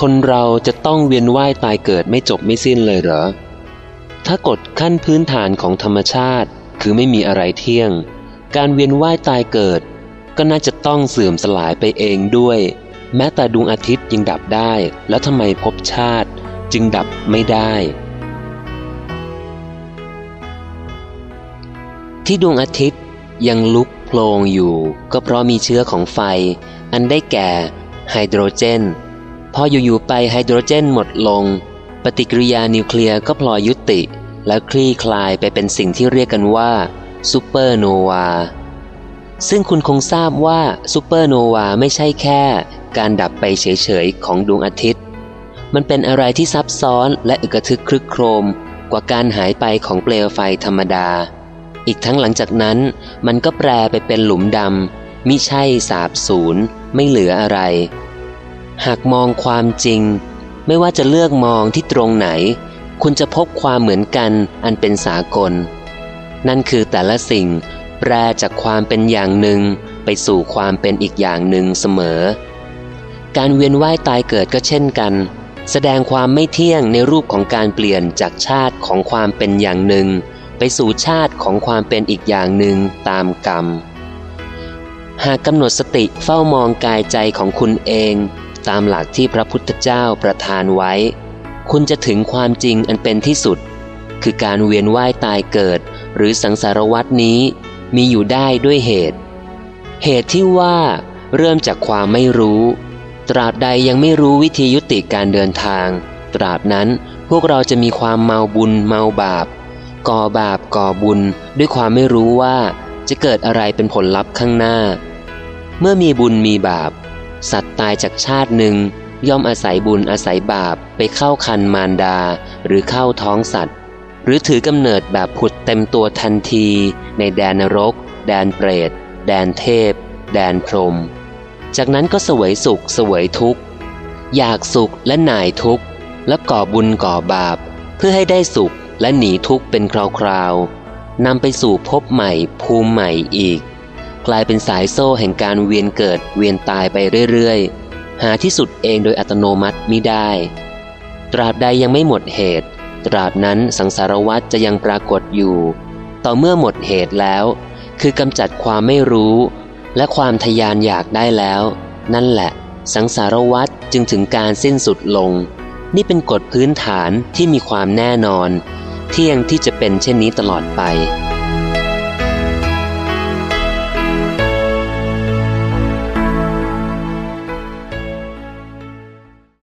คนเราจะต้องเวียนว่ายตายเกิดไม่จบไม่สิ้นเลยเหรอ ถ้ากฎขั้นพื้นฐานของธรรมชาติ คือไม่มีอะไรเที่ยง การเวียนว่ายตายเกิด ก็น่าจะต้องเสื่อมสลายไปเองด้วย แม้แต่ดวงอาทิตย์ยังดับได้ แล้วทำไมภพชาติจึงดับไม่ได้ ที่ดวงอาทิตย์ยังลุก โพลงอยู่ก็เพราะมีเชื้อของไฟ อันได้แก่ไฮโดรเจน พออยู่ๆไปไฮโดรเจนหมดลง ปฏิกิริยานิวเคลียร์ก็พลอยยุติ และคลี่คลายไปเป็นสิ่งที่เรียกกันว่าซูเปอร์โนวาซึ่งคุณคงทราบว่าซูเปอร์โนวาไม่ใช่แค่ การดับไปเฉยๆ ของดวงอาทิตย์ มันเป็นอะไรที่ซับซ้อนและอึกทึกครึกโครม กว่าการหายไปของเปลวไฟธรรมดา อีกทั้งหลังจากนั้น มันก็แปรไปเป็นหลุมดำมิใช่สาบสูญไม่เหลืออะไร หากมองความจริง ไม่ว่าจะเลือกมองที่ตรงไหน คุณจะพบความเหมือนกันอันเป็นสากล นั่นคือแต่ละสิ่งแปรจากความเป็นอย่างหนึ่ง ไปสู่ความเป็นอีกอย่างหนึ่งเสมอ การเวียนว่ายตายเกิดก็เช่นกันแสดงความไม่เที่ยงในรูปของการเปลี่ยนจากชาติของความเป็นอย่างหนึ่ง ไปสู่ชาติของความเป็นอีกอย่างหนึ่งตามกรรม หากกำหนดสติเฝ้ามองกายใจของคุณเอง ตามหลักที่พระพุทธเจ้าประทานไว้ คุณจะถึงความจริงอันเป็นที่สุด คือการเวียนว่ายตายเกิด หรือสังสารวัตนี้มีอยู่ได้ด้วยเหตุ เหตุที่ว่าเริ่มจากความไม่รู้ ตราบใดยังไม่รู้วิธียุติการเดินทาง ตราบนั้นพวกเราจะมีความเมาบุญเมาบาป ก่อบาปก่อบุญด้วยความไม่รู้ว่าจะเกิดอะไรเป็นผลลัพธ์ข้างหน้า เมื่อมีบุญมีบาป สัตว์ตายจากชาติหนึ่ง ย่อมอาศัยบุญอาศัยบาปไปเข้าคันมารดา หรือเข้าท้องสัตว์ หรือถือกำเนิดแบบผุดเต็มตัวทันที ในแดนนรก แดนเปรต แดนเทพ แดนพรหมจากนั้นก็เสวยสุขเสวยทุกข์ อยากสุขและหน่ายทุกข์ และก่อบุญก่อบาป เพื่อให้ได้สุข และหนีทุกข์เป็นคราวๆนำไปสู่ภพใหม่ภูมิใหม่อีก กลายเป็นสายโซ่แห่งการเวียนเกิดเวียนตายไปเรื่อยๆ หาที่สุดเองโดยอัตโนมัติมิได้ ตราบใดยังไม่หมดเหตุ ตราบนั้นสังสารวัฏจะยังปรากฏอยู่ ต่อเมื่อหมดเหตุแล้ว คือกำจัดความไม่รู้ และความทยานอยากได้แล้ว นั่นแหละ สังสารวัฏจึงถึงการสิ้นสุดลง นี่เป็นกฎพื้นฐานที่มีความแน่นอน เที่ยงที่จะเป็นเช่นนี้ตลอดไป